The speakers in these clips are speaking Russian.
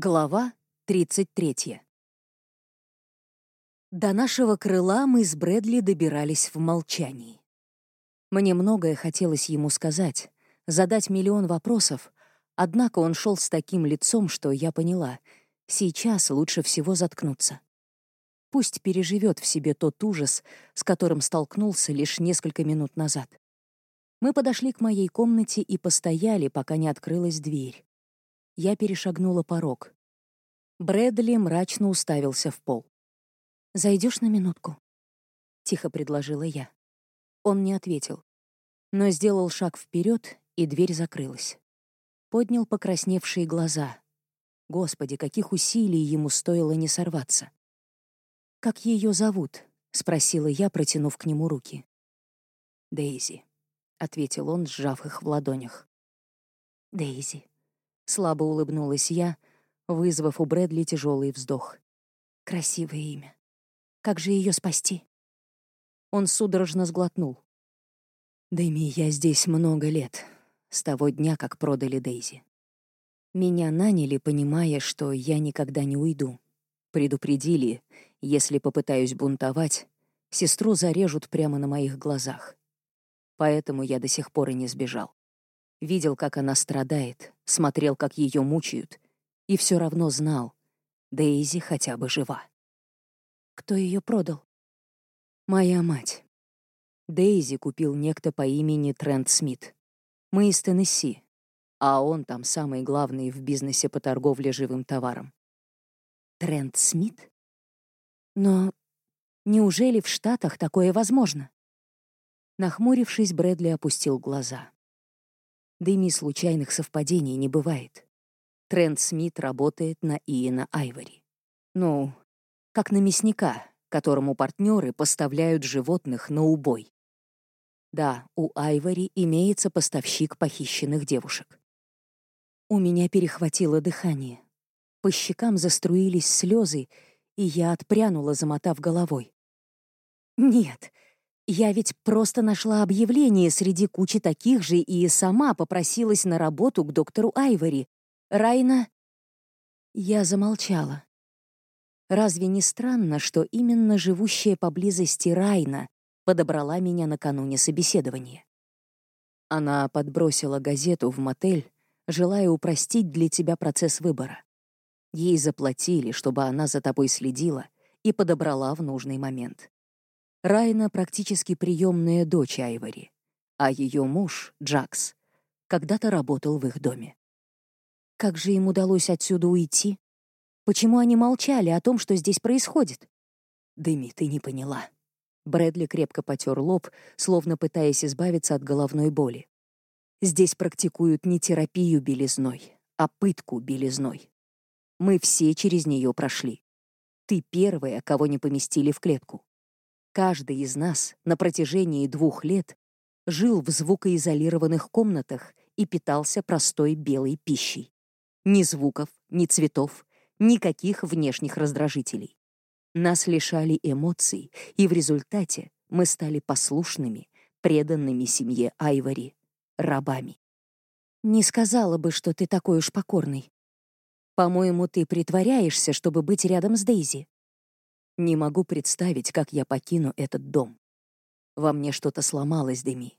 Глава 33. До нашего крыла мы с Брэдли добирались в молчании. Мне многое хотелось ему сказать, задать миллион вопросов, однако он шел с таким лицом, что я поняла, сейчас лучше всего заткнуться. Пусть переживет в себе тот ужас, с которым столкнулся лишь несколько минут назад. Мы подошли к моей комнате и постояли, пока не открылась дверь. Я перешагнула порог. Брэдли мрачно уставился в пол. Зайдешь на минутку?» — тихо предложила я. Он не ответил, но сделал шаг вперед, и дверь закрылась. Поднял покрасневшие глаза. Господи, каких усилий ему стоило не сорваться. «Как ее зовут?» — спросила я, протянув к нему руки. «Дейзи», — ответил он, сжав их в ладонях. «Дейзи», Слабо улыбнулась я, вызвав у Брэдли тяжелый вздох. Красивое имя. Как же ее спасти? Он судорожно сглотнул. Дэми, я здесь много лет, с того дня, как продали Дейзи. Меня наняли, понимая, что я никогда не уйду. Предупредили, если попытаюсь бунтовать, сестру зарежут прямо на моих глазах. Поэтому я до сих пор и не сбежал. Видел, как она страдает, смотрел, как ее мучают, и все равно знал, Дейзи хотя бы жива. Кто ее продал? Моя мать. Дейзи купил некто по имени Трент Смит. Мы из Теннесси, а он там самый главный в бизнесе по торговле живым товаром. Трент Смит? Но неужели в Штатах такое возможно? Нахмурившись, Брэдли опустил глаза. Дыми случайных совпадений не бывает. Трент Смит работает на Иена Айвори. Ну, как на мясника, которому партнеры поставляют животных на убой. Да, у Айвори имеется поставщик похищенных девушек. У меня перехватило дыхание. По щекам заструились слезы, и я отпрянула, замотав головой. Нет, я ведь просто нашла объявление среди кучи таких же и сама попросилась на работу к доктору Айвори. Райна... Я замолчала. Разве не странно, что именно живущая поблизости Райна подобрала меня накануне собеседования? Она подбросила газету в мотель, желая упростить для тебя процесс выбора. Ей заплатили, чтобы она за тобой следила и подобрала в нужный момент. Райна практически приемная дочь Айвори, а ее муж, Джакс, когда-то работал в их доме. Как же им удалось отсюда уйти? Почему они молчали о том, что здесь происходит? Дыми, ты не поняла. Брэдли крепко потер лоб, словно пытаясь избавиться от головной боли. Здесь практикуют не терапию белизной, а пытку белизной. Мы все через нее прошли. Ты первая, кого не поместили в клетку. Каждый из нас на протяжении двух лет жил в звукоизолированных комнатах и питался простой белой пищей. Ни звуков, ни цветов, никаких внешних раздражителей. Нас лишали эмоций, и в результате мы стали послушными, преданными семье Айвори, рабами. Не сказала бы, что ты такой уж покорный. По-моему, ты притворяешься, чтобы быть рядом с Дейзи. Не могу представить, как я покину этот дом. Во мне что-то сломалось, Деми.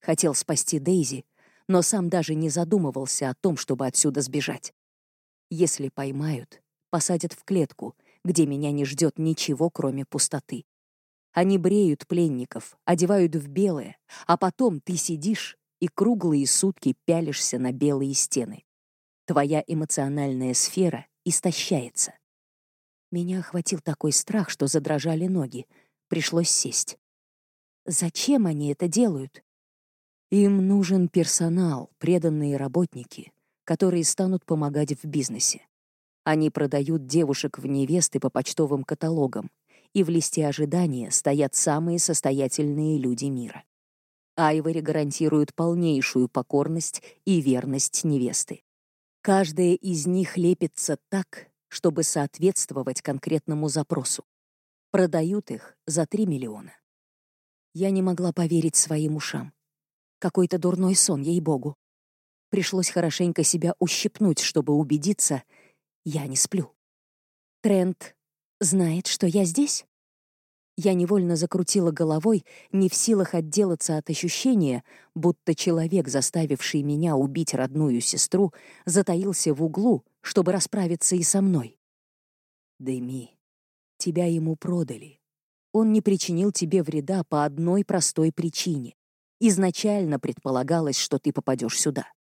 Хотел спасти Дейзи, но сам даже не задумывался о том, чтобы отсюда сбежать. Если поймают, посадят в клетку, где меня не ждет ничего, кроме пустоты. Они бреют пленников, одевают в белое, а потом ты сидишь и круглые сутки пялишься на белые стены. Твоя эмоциональная сфера истощается. Меня охватил такой страх, что задрожали ноги. Пришлось сесть. Зачем они это делают? Им нужен персонал, преданные работники, которые станут помогать в бизнесе. Они продают девушек в невесты по почтовым каталогам, и в листе ожидания стоят самые состоятельные люди мира. Айвори гарантирует полнейшую покорность и верность невесты. Каждая из них лепится так, чтобы соответствовать конкретному запросу. Продают их за 3 миллиона. Я не могла поверить своим ушам. Какой-то дурной сон, ей-богу. Пришлось хорошенько себя ущипнуть, чтобы убедиться, я не сплю. Трент знает, что я здесь? Я невольно закрутила головой, не в силах отделаться от ощущения, будто человек, заставивший меня убить родную сестру, затаился в углу, чтобы расправиться и со мной. Дэми, тебя ему продали. Он не причинил тебе вреда по одной простой причине. Изначально предполагалось, что ты попадешь сюда.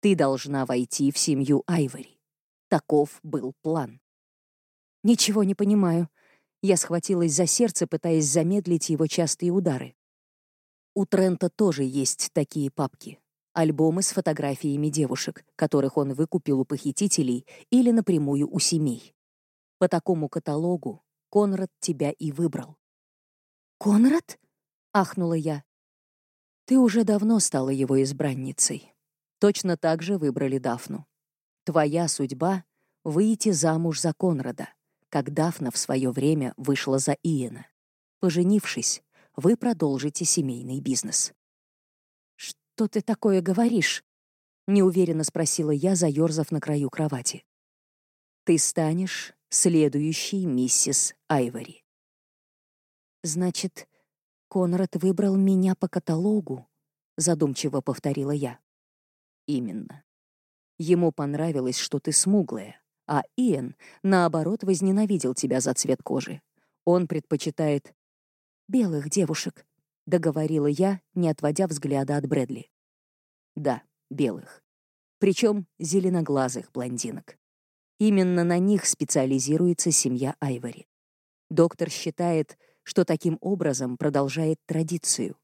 Ты должна войти в семью Айвори. Таков был план. Ничего не понимаю. Я схватилась за сердце, пытаясь замедлить его частые удары. У Трента тоже есть такие папки. Альбомы с фотографиями девушек, которых он выкупил у похитителей или напрямую у семей. По такому каталогу Конрад тебя и выбрал. «Конрад?» — ахнула я. «Ты уже давно стала его избранницей. Точно так же выбрали Дафну. Твоя судьба — выйти замуж за Конрада как Дафна в свое время вышла за Иена. Поженившись, вы продолжите семейный бизнес. «Что ты такое говоришь?» — неуверенно спросила я, заерзав на краю кровати. «Ты станешь следующей миссис Айвори». «Значит, Конрад выбрал меня по каталогу?» — задумчиво повторила я. «Именно. Ему понравилось, что ты смуглая, а Иэн, наоборот, возненавидел тебя за цвет кожи. Он предпочитает белых девушек, договорила я, не отводя взгляда от Брэдли. Да, белых. Причем зеленоглазых блондинок. Именно на них специализируется семья Айвори. Доктор считает, что таким образом продолжает традицию.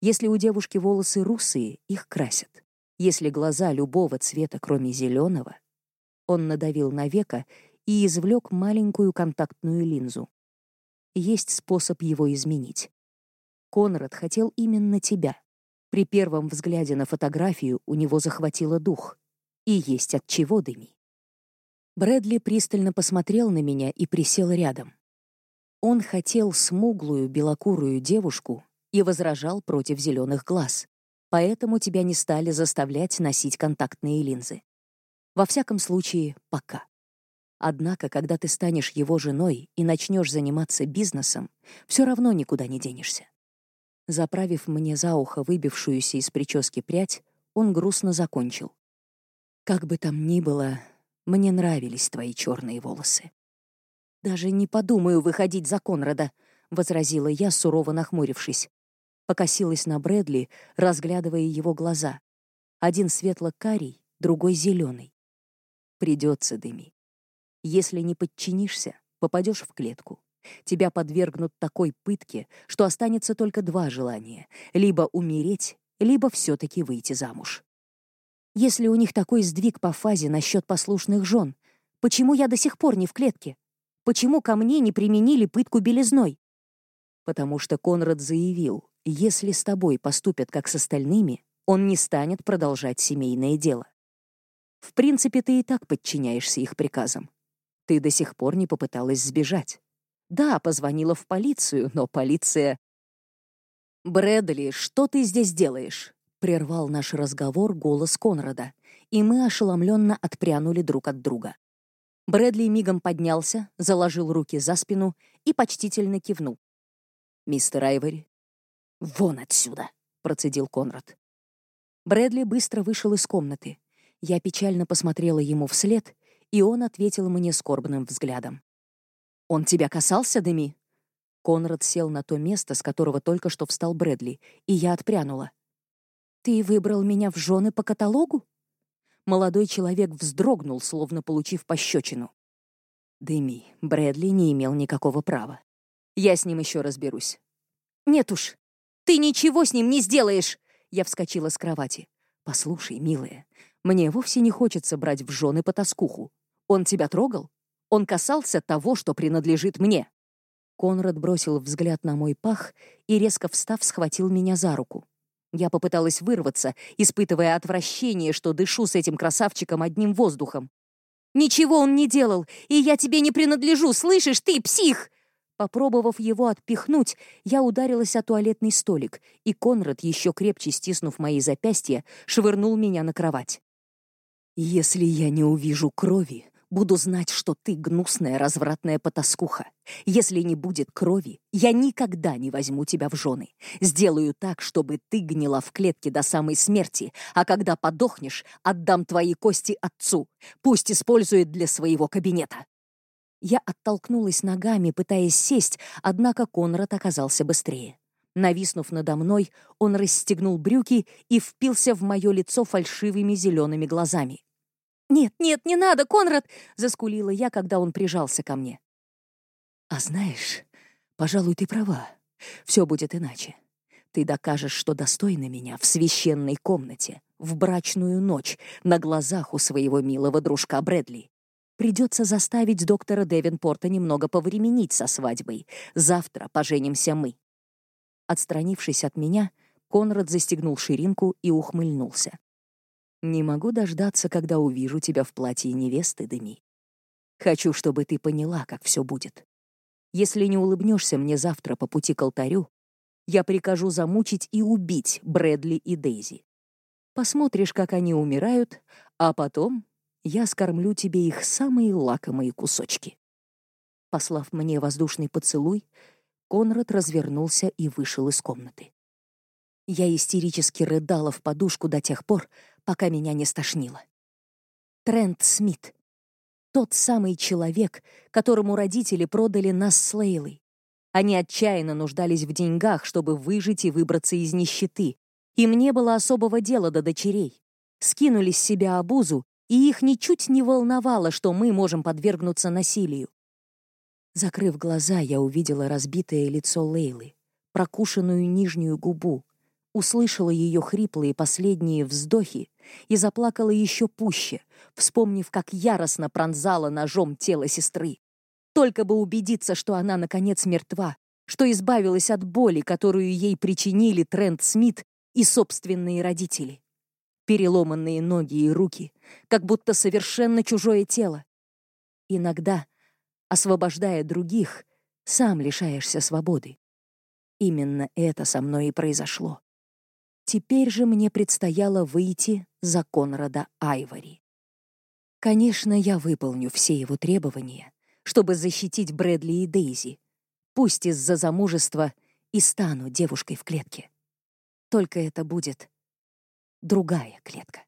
Если у девушки волосы русые, их красят. Если глаза любого цвета, кроме зеленого, он надавил на веко и извлек маленькую контактную линзу. Есть способ его изменить. Конрад хотел именно тебя. При первом взгляде на фотографию у него захватило дух. И есть от чего дыми. Брэдли пристально посмотрел на меня и присел рядом. Он хотел смуглую белокурую девушку и возражал против зеленых глаз. Поэтому тебя не стали заставлять носить контактные линзы. Во всяком случае, пока. Однако, когда ты станешь его женой и начнешь заниматься бизнесом, все равно никуда не денешься. Заправив мне за ухо выбившуюся из прически прядь, он грустно закончил. «Как бы там ни было, мне нравились твои черные волосы». «Даже не подумаю выходить за Конрада», — возразила я, сурово нахмурившись. Покосилась на Брэдли, разглядывая его глаза. Один светло-карий, другой зеленый. Придется, Дыми. Если не подчинишься, попадешь в клетку. Тебя подвергнут такой пытке, что останется только два желания — либо умереть, либо все-таки выйти замуж. Если у них такой сдвиг по фазе насчет послушных жен, почему я до сих пор не в клетке? Почему ко мне не применили пытку белизной? Потому что Конрад заявил, если с тобой поступят как с остальными, он не станет продолжать семейное дело. В принципе, ты и так подчиняешься их приказам. Ты до сих пор не попыталась сбежать. Да, позвонила в полицию, но полиция... «Брэдли, что ты здесь делаешь?» — прервал наш разговор голос Конрада, и мы ошеломленно отпрянули друг от друга. Брэдли мигом поднялся, заложил руки за спину и почтительно кивнул. «Мистер Айвори?» «Вон отсюда!» — процедил Конрад. Брэдли быстро вышел из комнаты. Я печально посмотрела ему вслед, и он ответил мне скорбным взглядом. «Он тебя касался, Деми?» Конрад сел на то место, с которого только что встал Брэдли, и я отпрянула. «Ты выбрал меня в жены по каталогу?» Молодой человек вздрогнул, словно получив пощечину. Деми, Брэдли не имел никакого права. Я с ним еще разберусь. «Нет уж, ты ничего с ним не сделаешь!» Я вскочила с кровати. «Послушай, милая, мне вовсе не хочется брать в жены потаскуху. Он тебя трогал? Он касался того, что принадлежит мне». Конрад бросил взгляд на мой пах и, резко встав, схватил меня за руку. Я попыталась вырваться, испытывая отвращение, что дышу с этим красавчиком одним воздухом. «Ничего он не делал, и я тебе не принадлежу, слышишь, ты псих!» Попробовав его отпихнуть, я ударилась о туалетный столик, и Конрад, еще крепче стиснув мои запястья, швырнул меня на кровать. «Если я не увижу крови, Буду знать, что ты гнусная, развратная потаскуха. Если не будет крови, я никогда не возьму тебя в жены. Сделаю так, чтобы ты гнила в клетке до самой смерти, а когда подохнешь, отдам твои кости отцу. Пусть использует для своего кабинета». Я оттолкнулась ногами, пытаясь сесть, однако Конрад оказался быстрее. Нависнув надо мной, он расстегнул брюки и впился в мое лицо фальшивыми зелеными глазами. «Нет, нет, не надо, Конрад!» — заскулила я, когда он прижался ко мне. «А знаешь, пожалуй, ты права. Все будет иначе. Ты докажешь, что достойна меня в священной комнате, в брачную ночь, на глазах у своего милого дружка Брэдли. Придется заставить доктора Девинпорта немного повременить со свадьбой. Завтра поженимся мы». Отстранившись от меня, Конрад застегнул ширинку и ухмыльнулся. Не могу дождаться, когда увижу тебя в платье невесты, Деми. Хочу, чтобы ты поняла, как все будет. Если не улыбнешься мне завтра по пути к алтарю, я прикажу замучить и убить Брэдли и Дейзи. Посмотришь, как они умирают, а потом я скормлю тебе их самые лакомые кусочки. Послав мне воздушный поцелуй, Конрад развернулся и вышел из комнаты. Я истерически рыдала в подушку до тех пор, пока меня не стошнило. Трент Смит. Тот самый человек, которому родители продали нас с Лейлой. Они отчаянно нуждались в деньгах, чтобы выжить и выбраться из нищеты. Им не было особого дела до дочерей. Скинули с себя обузу, и их ничуть не волновало, что мы можем подвергнуться насилию. Закрыв глаза, я увидела разбитое лицо Лейлы, прокушенную нижнюю губу, услышала ее хриплые последние вздохи и заплакала еще пуще, вспомнив, как яростно пронзала ножом тело сестры. Только бы убедиться, что она, наконец, мертва, что избавилась от боли, которую ей причинили Трент Смит и собственные родители. Переломанные ноги и руки, как будто совершенно чужое тело. Иногда, освобождая других, сам лишаешься свободы. Именно это со мной и произошло. Теперь же мне предстояло выйти за Конрада Айвори. Конечно, я выполню все его требования, чтобы защитить Брэдли и Дейзи, пусть из-за замужества и стану девушкой в клетке. Только это будет другая клетка.